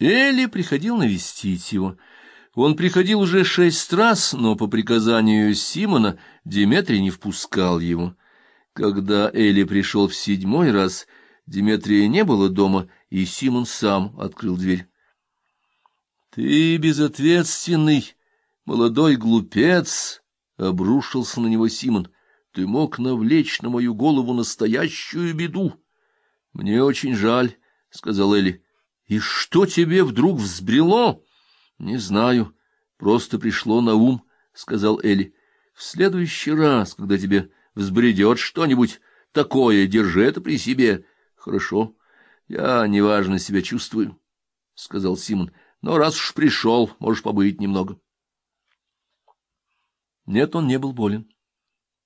Элли приходил навестить его. Он приходил уже шесть раз, но по приказанию Симона Диметрий не впускал его. Когда Элли пришел в седьмой раз, Диметрия не было дома, и Симон сам открыл дверь. — Ты безответственный, молодой глупец! — обрушился на него Симон. — Ты мог навлечь на мою голову настоящую беду. — Мне очень жаль, — сказал Элли. — И что тебе вдруг взбрело? — Не знаю, просто пришло на ум, — сказал Элли. — В следующий раз, когда тебе взбредет что-нибудь такое, держи это при себе. — Хорошо, я неважно себя чувствую, — сказал Симон. — Но раз уж пришел, можешь побыть немного. Нет, он не был болен.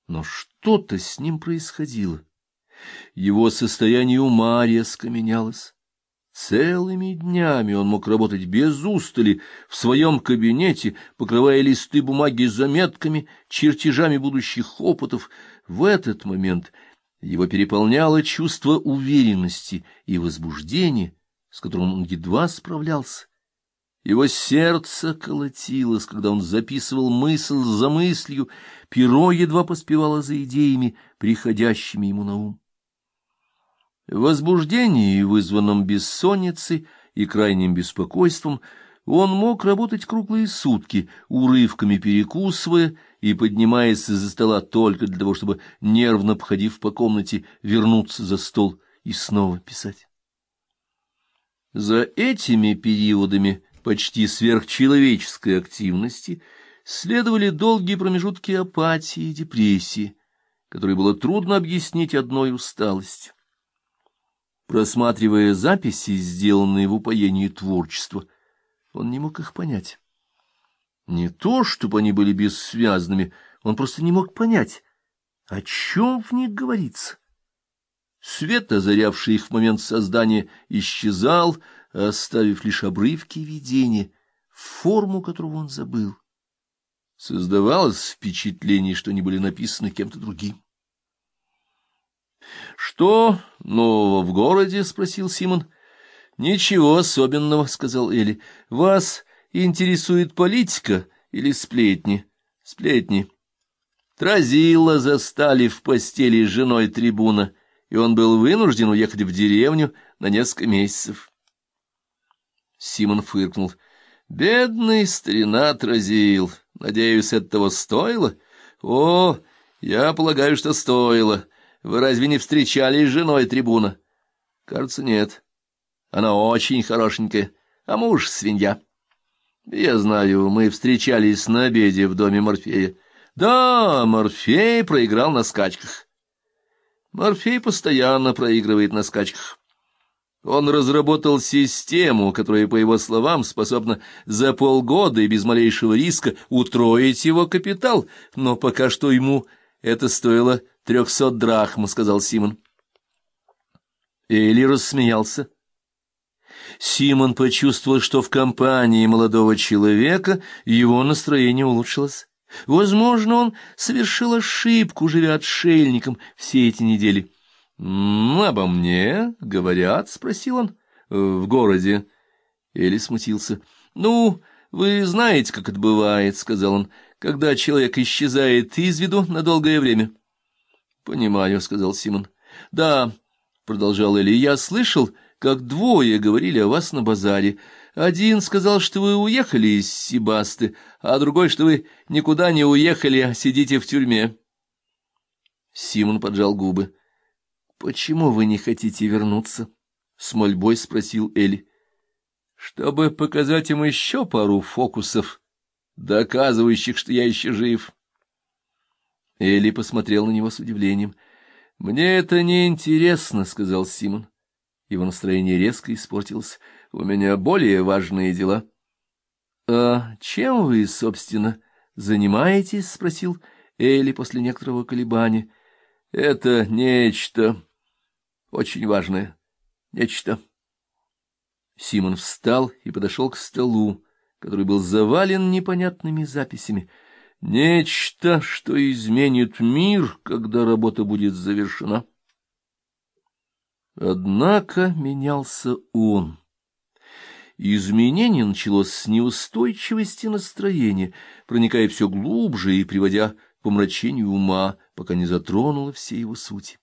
Но что-то с ним происходило. Его состояние ума резко менялось. Целыми днями он мог работать без устали в своем кабинете, покрывая листы бумаги заметками, чертежами будущих опытов. В этот момент его переполняло чувство уверенности и возбуждения, с которым он едва справлялся. Его сердце колотилось, когда он записывал мысль за мыслью, перо едва поспевало за идеями, приходящими ему на ум. В возбуждении, вызванном бессонницей и крайним беспокойством, он мог работать круглые сутки, урывками перекусывая и поднимаясь из-за стола только для того, чтобы, нервно походив по комнате, вернуться за стол и снова писать. За этими периодами почти сверхчеловеческой активности следовали долгие промежутки апатии и депрессии, которые было трудно объяснить одной усталостью. Просматривая записи, сделанные в упоении творчества, он не мог их понять. Не то, чтобы они были бессвязными, он просто не мог понять, о чем в них говорится. Свет, озарявший их в момент создания, исчезал, оставив лишь обрывки видения, форму которого он забыл. Создавалось впечатление, что они были написаны кем-то другим. — Что нового в городе? — спросил Симон. — Ничего особенного, — сказал Элли. — Вас интересует политика или сплетни? — Сплетни. Тразила застали в постели с женой трибуна, и он был вынужден уехать в деревню на несколько месяцев. Симон фыркнул. — Бедный старина Тразил. Надеюсь, этого стоило? — О, я полагаю, что стоило. Вы разве не встречались с женой трибуна? Кажется, нет. Она очень хорошенькая, а муж — свинья. Я знаю, мы встречались на обеде в доме Морфея. Да, Морфей проиграл на скачках. Морфей постоянно проигрывает на скачках. Он разработал систему, которая, по его словам, способна за полгода и без малейшего риска утроить его капитал, но пока что ему это стоило трехсот драхм, — сказал Симон. Эли рассмеялся. Симон почувствовал, что в компании молодого человека его настроение улучшилось. Возможно, он совершил ошибку, живя отшельником все эти недели. — Обо мне говорят? — спросил он. — В городе. Эли смутился. — Ну, вы знаете, как это бывает, — сказал он когда человек исчезает из виду на долгое время. — Понимаю, — сказал Симон. — Да, — продолжал Эли, — я слышал, как двое говорили о вас на базаре. Один сказал, что вы уехали из Сибасты, а другой, что вы никуда не уехали, а сидите в тюрьме. Симон поджал губы. — Почему вы не хотите вернуться? — с мольбой спросил Эли. — Чтобы показать им еще пару фокусов, доказывающих, что я еще жив. Элли посмотрел на него с удивлением. — Мне это не интересно, сказал Симон. Его настроение резко испортилось. — У меня более важные дела. — А чем вы, собственно, занимаетесь? — спросил Элли после некоторого колебания. — Это нечто очень важное. Нечто. Симон встал и подошел к столу который был завален непонятными записями. Нечто, что изменит мир, когда работа будет завершена. Однако менялся он. изменение началось с неустойчивости настроения, проникая все глубже и приводя к помрачению ума, пока не затронуло все его сути.